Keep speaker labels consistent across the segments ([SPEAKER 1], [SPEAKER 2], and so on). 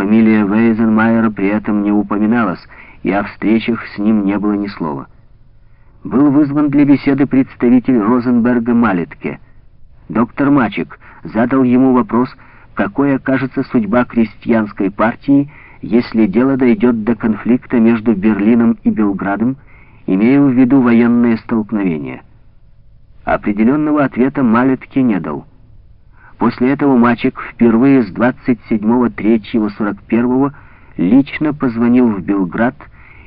[SPEAKER 1] Фамилия Вейзенмайера при этом не упоминалась, и о встречах с ним не было ни слова. Был вызван для беседы представитель Розенберга Малетке. Доктор Мачек задал ему вопрос, какой окажется судьба крестьянской партии, если дело дойдет до конфликта между Берлином и Белградом, имея в виду военные столкновения. Определенного ответа Малетке не дал. После этого Мачек впервые с 27.03.41 лично позвонил в Белград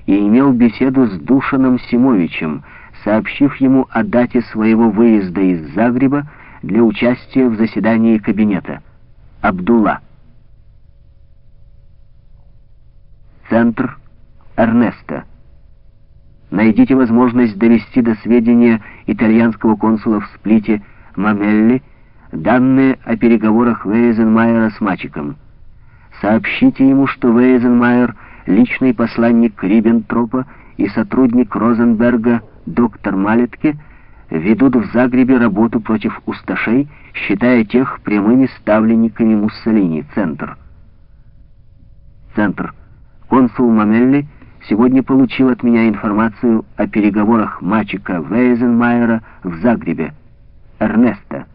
[SPEAKER 1] и имел беседу с Душаном Симовичем, сообщив ему о дате своего выезда из Загреба для участия в заседании кабинета. Абдулла. Центр Эрнеста. Найдите возможность довести до сведения итальянского консула в Сплите Мамелли данные о переговорах Вейзенмайера с Мачиком. Сообщите ему, что Вейзенмайер — личный посланник Риббентропа и сотрудник Розенберга доктор Малетке ведут в Загребе работу против усташей, считая тех прямыми ставленниками Муссолини. Центр. Центр. Консул Мамелли сегодня получил от меня информацию о переговорах Мачика Вейзенмайера в Загребе. Эрнеста.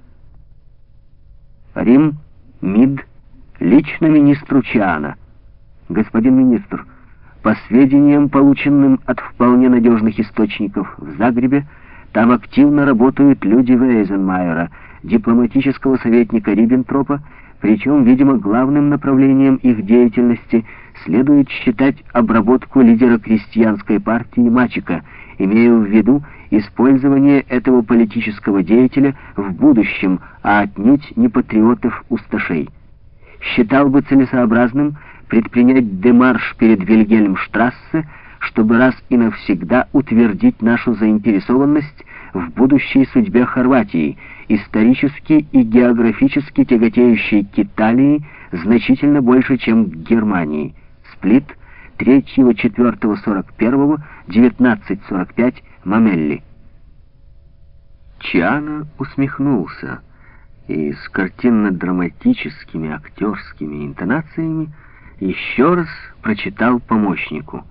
[SPEAKER 1] Рим, МИД, лично министру Чиана. Господин министр, по сведениям, полученным от вполне надежных источников в Загребе, там активно работают люди Вейзенмайера, дипломатического советника Риббентропа, причем, видимо, главным направлением их деятельности следует считать обработку лидера крестьянской партии Мачика, имея в виду использование этого политического деятеля в будущем, а отнюдь не патриотов-усташей. Считал бы целесообразным предпринять демарш перед Вильгельмштрассе, чтобы раз и навсегда утвердить нашу заинтересованность в будущей судьбе Хорватии, исторически и географически тяготеющей к Италии значительно больше, чем к Германии. Сплит 3-4-41, 19-45, Мамелли. Чиано усмехнулся и с картинно-драматическими актерскими интонациями еще раз прочитал помощнику.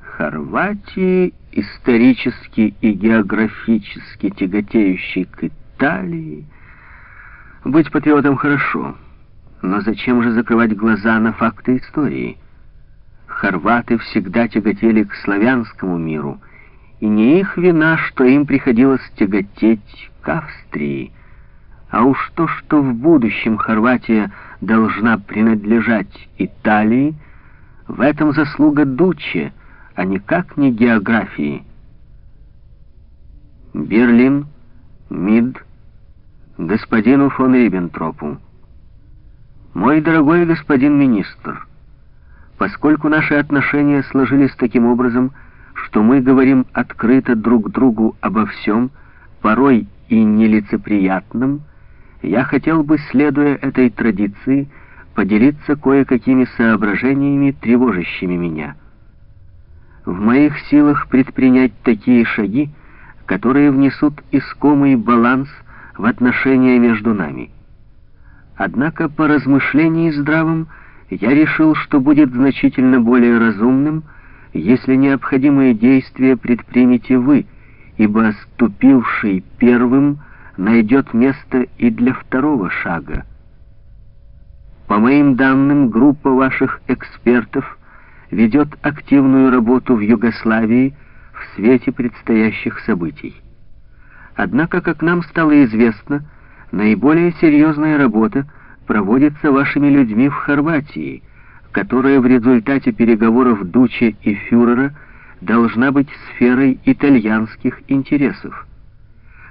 [SPEAKER 1] Хорватии, исторически и географически тяготеющей к Италии. Быть патриотом хорошо, но зачем же закрывать глаза на факты истории? Хорваты всегда тяготели к славянскому миру, и не их вина, что им приходилось тяготеть к Австрии, а уж то, что в будущем Хорватия должна принадлежать Италии, в этом заслуга Дуче, а никак не географии. Берлин, МИД, господину фон Риббентропу. Мой дорогой господин министр, поскольку наши отношения сложились таким образом, что мы говорим открыто друг другу обо всем, порой и нелицеприятном, я хотел бы, следуя этой традиции, поделиться кое-какими соображениями, тревожащими меня. В моих силах предпринять такие шаги, которые внесут искомый баланс в отношения между нами. Однако по размышлении здравым я решил, что будет значительно более разумным, если необходимые действия предпримете вы, ибо ступивший первым найдет место и для второго шага. По моим данным, группа ваших экспертов ведет активную работу в Югославии в свете предстоящих событий. Однако, как нам стало известно, наиболее серьезная работа проводится вашими людьми в Хорватии, которая в результате переговоров Дуче и фюрера должна быть сферой итальянских интересов.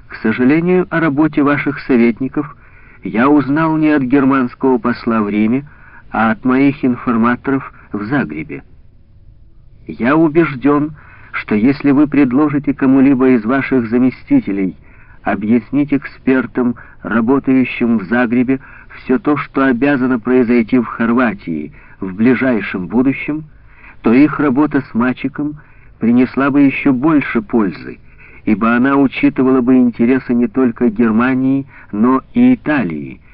[SPEAKER 1] К сожалению, о работе ваших советников я узнал не от германского посла в Риме, а от моих информаторов в Загребе. Я убежден, что если вы предложите кому-либо из ваших заместителей объяснить экспертам, работающим в Загребе, все то, что обязано произойти в Хорватии в ближайшем будущем, то их работа с мальчиком принесла бы еще больше пользы, ибо она учитывала бы интересы не только Германии, но и Италии,